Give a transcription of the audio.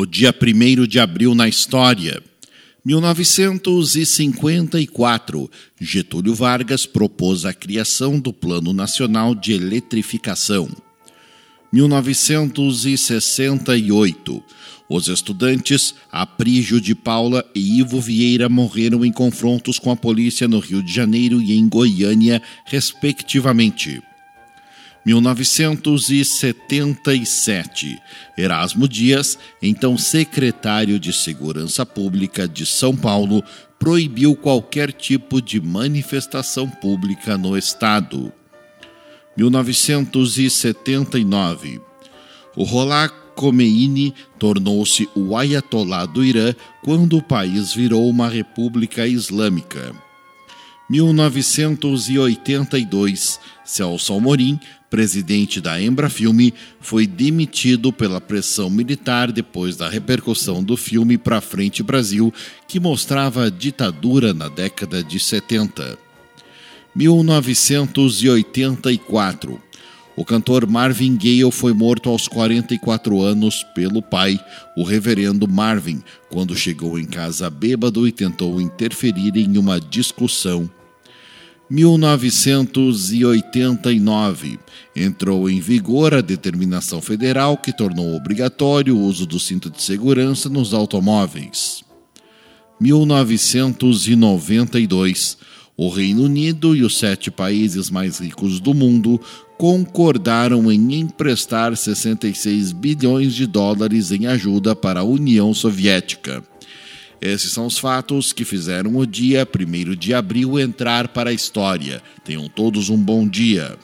O dia 1 de abril na história. 1954, Getúlio Vargas propôs a criação do Plano Nacional de Eletrificação. 1968, os estudantes Aprígio de Paula e Ivo Vieira morreram em confrontos com a polícia no Rio de Janeiro e em Goiânia, respectivamente. 1977. Erasmo Dias, então secretário de Segurança Pública de São Paulo, proibiu qualquer tipo de manifestação pública no estado. 1979. O Rolá Khomeini tornou-se o ayatolá do Irã quando o país virou uma república islâmica. 1982, Celso Amorim, presidente da Embrafilme, foi demitido pela pressão militar depois da repercussão do filme Pra Frente Brasil, que mostrava a ditadura na década de 70. 1984. O cantor Marvin Gaye foi morto aos 44 anos pelo pai, o reverendo Marvin, quando chegou em casa bêbado e tentou interferir em uma discussão 1989 entrou em vigor a determinação federal que tornou obrigatório o uso do cinto de segurança nos automóveis. 1992 o Reino Unido e os sete países mais ricos do mundo concordaram em emprestar 66 bilhões de dólares em ajuda para a União Soviética. Esses são os fatos que fizeram o dia 1 de abril entrar para a história. Tenham todos um bom dia.